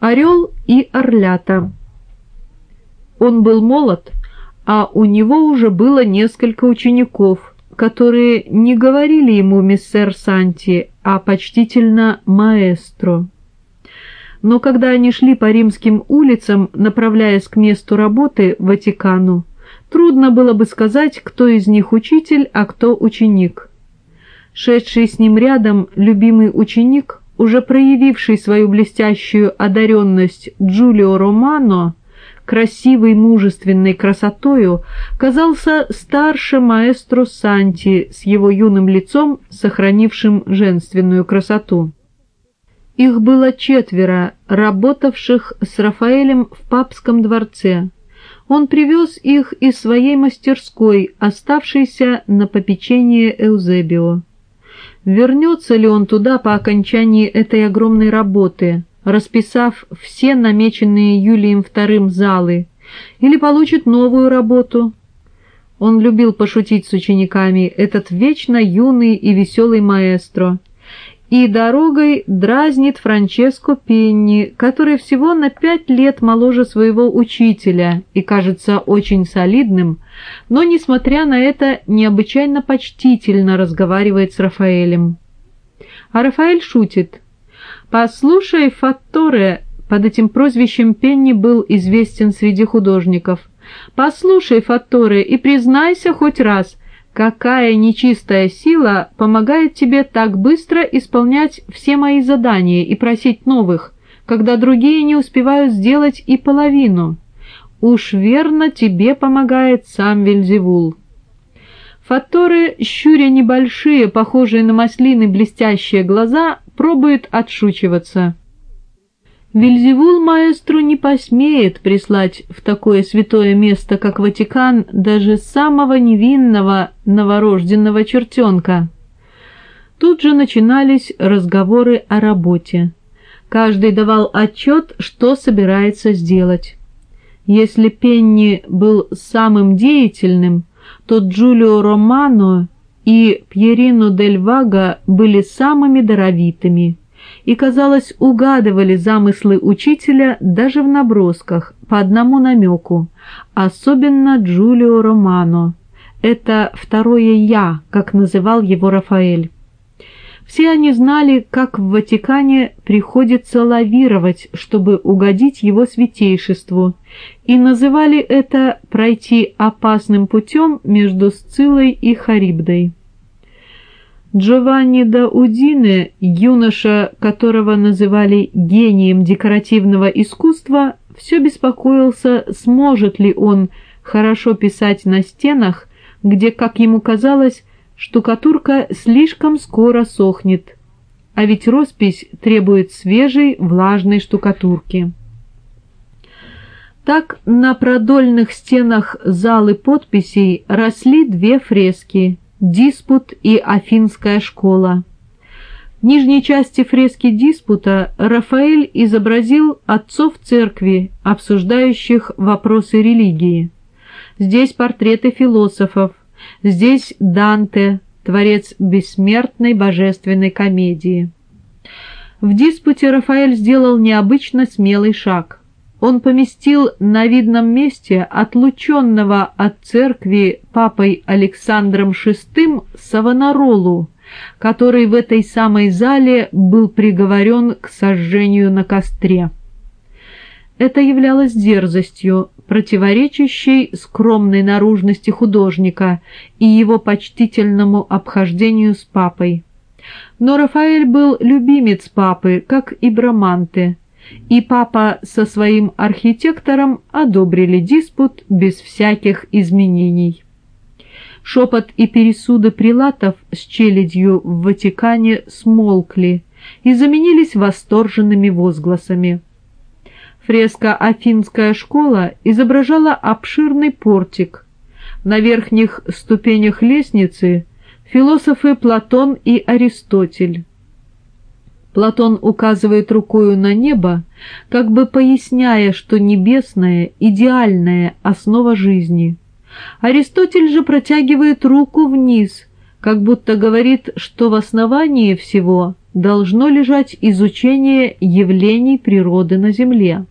Орел и орлята. Он был молод, а у него уже было несколько учеников, которые не говорили ему «миссер Санти», а почтительно «маэстро». Но когда они шли по римским улицам, направляясь к месту работы, Ватикану, трудно было бы сказать, кто из них учитель, а кто ученик. Шедший с ним рядом любимый ученик уже проявивший свою блестящую одаренность Джулио Романо, красивой мужественной красотою, казался старше маэстро Санти с его юным лицом, сохранившим женственную красоту. Их было четверо, работавших с Рафаэлем в папском дворце. Он привез их из своей мастерской, оставшейся на попечении Эузебио. Вернется ли он туда по окончании этой огромной работы, расписав все намеченные Юлием II залы, или получит новую работу? Он любил пошутить с учениками, этот вечно юный и веселый маэстро — и дорогой дразнит Франческо Пенни, который всего на пять лет моложе своего учителя и кажется очень солидным, но, несмотря на это, необычайно почтительно разговаривает с Рафаэлем. А Рафаэль шутит. «Послушай, Фатторе», под этим прозвищем Пенни был известен среди художников, «послушай, Фатторе, и признайся хоть раз, Какая нечистая сила помогает тебе так быстро исполнять все мои задания и просить новых, когда другие не успевают сделать и половину? Уж верно тебе помогает сам Вельзевул. Фаторы, щуря небольшие, похожие на маслины блестящие глаза, пробует отшучиваться. Вильзевул маэстру не посмеет прислать в такое святое место, как Ватикан, даже самого невинного новорожденного чертенка. Тут же начинались разговоры о работе. Каждый давал отчет, что собирается сделать. Если Пенни был самым деятельным, то Джулио Романо и Пьерино Дель Вага были самыми даровитыми и, казалось, угадывали замыслы учителя даже в набросках, по одному намеку, особенно Джулио Романо. Это второе «я», как называл его Рафаэль. Все они знали, как в Ватикане приходится лавировать, чтобы угодить его святейшеству, и называли это «пройти опасным путем между Сцилой и Харибдой». Джованни да Удине, юноша, которого называли гением декоративного искусства, все беспокоился, сможет ли он хорошо писать на стенах, где, как ему казалось, штукатурка слишком скоро сохнет, а ведь роспись требует свежей влажной штукатурки. Так на продольных стенах залы подписей росли две фрески Диспут и Афинская школа. В нижней части фрески диспута Рафаэль изобразил отцов церкви, обсуждающих вопросы религии. Здесь портреты философов, здесь Данте, творец бессмертной божественной комедии. В диспуте Рафаэль сделал необычно смелый шаг он поместил на видном месте отлученного от церкви папой Александром VI Савонаролу, который в этой самой зале был приговорен к сожжению на костре. Это являлось дерзостью, противоречащей скромной наружности художника и его почтительному обхождению с папой. Но Рафаэль был любимец папы, как и Браманте, и папа со своим архитектором одобрили диспут без всяких изменений. Шепот и пересуды прилатов с челядью в Ватикане смолкли и заменились восторженными возгласами. Фреска «Афинская школа» изображала обширный портик. На верхних ступенях лестницы философы Платон и Аристотель. Платон указывает рукою на небо, как бы поясняя, что небесное – идеальная основа жизни. Аристотель же протягивает руку вниз, как будто говорит, что в основании всего должно лежать изучение явлений природы на Земле.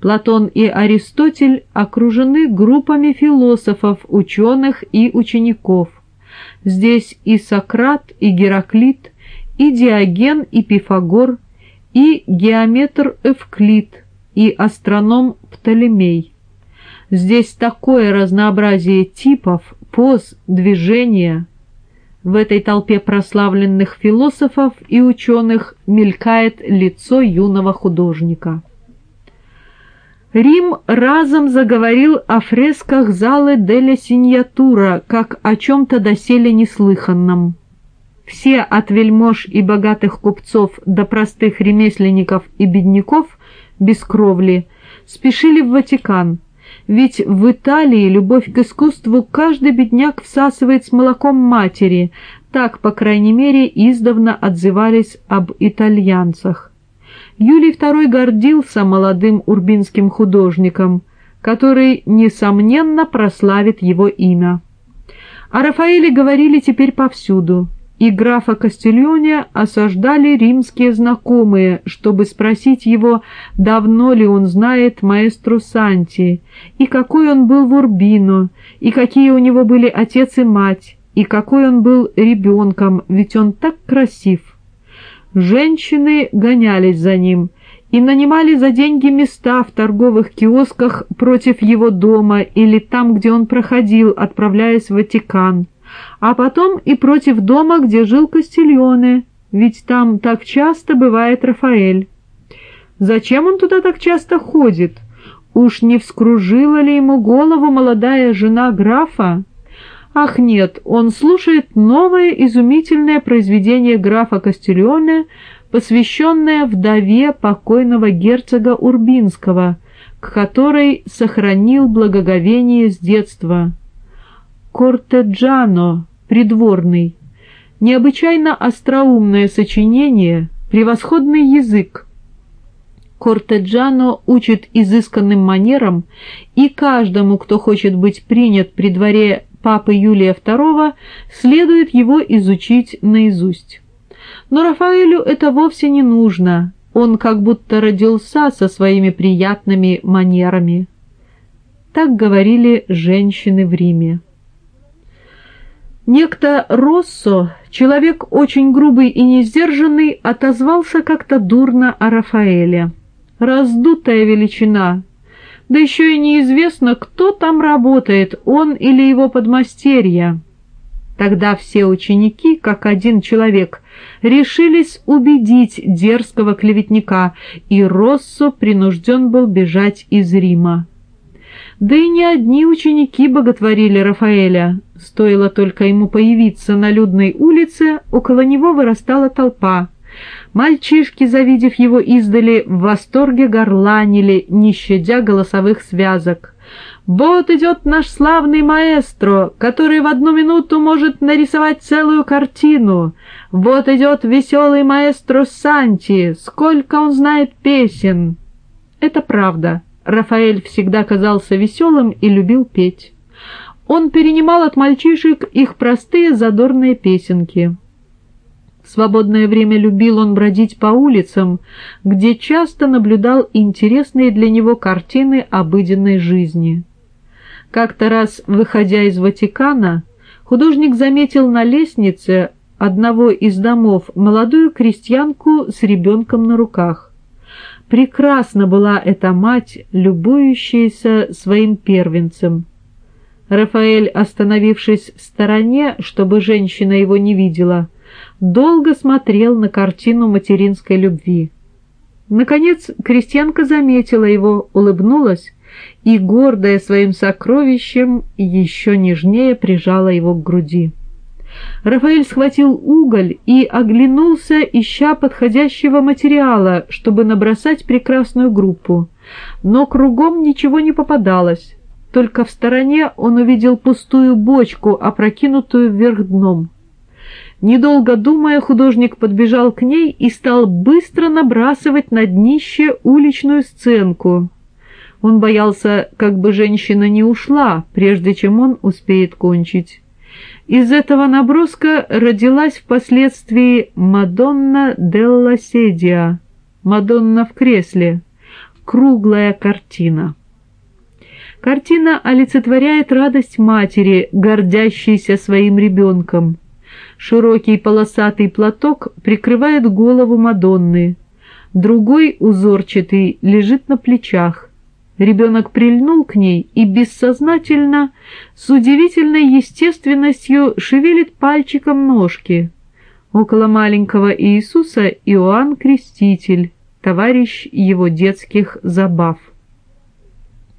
Платон и Аристотель окружены группами философов, ученых и учеников. Здесь и Сократ, и Гераклит, и Диоген, и Пифагор, и геометр Эвклид, и астроном Птолемей. Здесь такое разнообразие типов, поз, движения. В этой толпе прославленных философов и ученых мелькает лицо юного художника. Рим разом заговорил о фресках залы Деля Синьятура, как о чем-то доселе неслыханном. Все от вельмож и богатых купцов до простых ремесленников и бедняков без кровли спешили в Ватикан, ведь в Италии любовь к искусству каждый бедняк всасывает с молоком матери, так, по крайней мере, издавна отзывались об итальянцах. Юлий II гордился молодым урбинским художником, который, несомненно, прославит его имя. О Рафаэле говорили теперь повсюду, и графа Кастильоне осаждали римские знакомые, чтобы спросить его, давно ли он знает маэстру Санти, и какой он был в Урбино, и какие у него были отец и мать, и какой он был ребенком, ведь он так красив. Женщины гонялись за ним и нанимали за деньги места в торговых киосках против его дома или там, где он проходил, отправляясь в Ватикан, а потом и против дома, где жил Кастильоне, ведь там так часто бывает Рафаэль. Зачем он туда так часто ходит? Уж не вскружила ли ему голову молодая жена графа? Ах нет, он слушает новое изумительное произведение графа Кастильоне, посвященное вдове покойного герцога Урбинского, к которой сохранил благоговение с детства. Кортеджано, придворный. Необычайно остроумное сочинение, превосходный язык. Кортеджано учит изысканным манерам, и каждому, кто хочет быть принят при дворе папы Юлия II, следует его изучить наизусть. Но Рафаэлю это вовсе не нужно, он как будто родился со своими приятными манерами. Так говорили женщины в Риме. Некто Россо, человек очень грубый и несдержанный, отозвался как-то дурно о Рафаэле. «Раздутая величина, да еще и неизвестно, кто там работает, он или его подмастерья. Тогда все ученики, как один человек, решились убедить дерзкого клеветника, и Россо принужден был бежать из Рима. Да и не одни ученики боготворили Рафаэля. Стоило только ему появиться на людной улице, около него вырастала толпа. Мальчишки, завидев его издали, в восторге горланили, не щадя голосовых связок. «Вот идет наш славный маэстро, который в одну минуту может нарисовать целую картину. Вот идет веселый маэстро Санти, сколько он знает песен!» Это правда. Рафаэль всегда казался веселым и любил петь. Он перенимал от мальчишек их простые задорные песенки. В свободное время любил он бродить по улицам, где часто наблюдал интересные для него картины обыденной жизни. Как-то раз, выходя из Ватикана, художник заметил на лестнице одного из домов молодую крестьянку с ребенком на руках. Прекрасна была эта мать, любующаяся своим первенцем. Рафаэль, остановившись в стороне, чтобы женщина его не видела, долго смотрел на картину материнской любви. Наконец крестьянка заметила его, улыбнулась и, гордая своим сокровищем, еще нежнее прижала его к груди. Рафаэль схватил уголь и оглянулся, ища подходящего материала, чтобы набросать прекрасную группу. Но кругом ничего не попадалось. Только в стороне он увидел пустую бочку, опрокинутую вверх дном. Недолго думая, художник подбежал к ней и стал быстро набрасывать на днище уличную сценку. Он боялся, как бы женщина не ушла, прежде чем он успеет кончить. Из этого наброска родилась впоследствии «Мадонна делла седиа» — «Мадонна в кресле», круглая картина. Картина олицетворяет радость матери, гордящейся своим ребенком. Широкий полосатый платок прикрывает голову Мадонны. Другой, узорчатый, лежит на плечах. Ребенок прильнул к ней и бессознательно, с удивительной естественностью шевелит пальчиком ножки. Около маленького Иисуса Иоанн Креститель, товарищ его детских забав.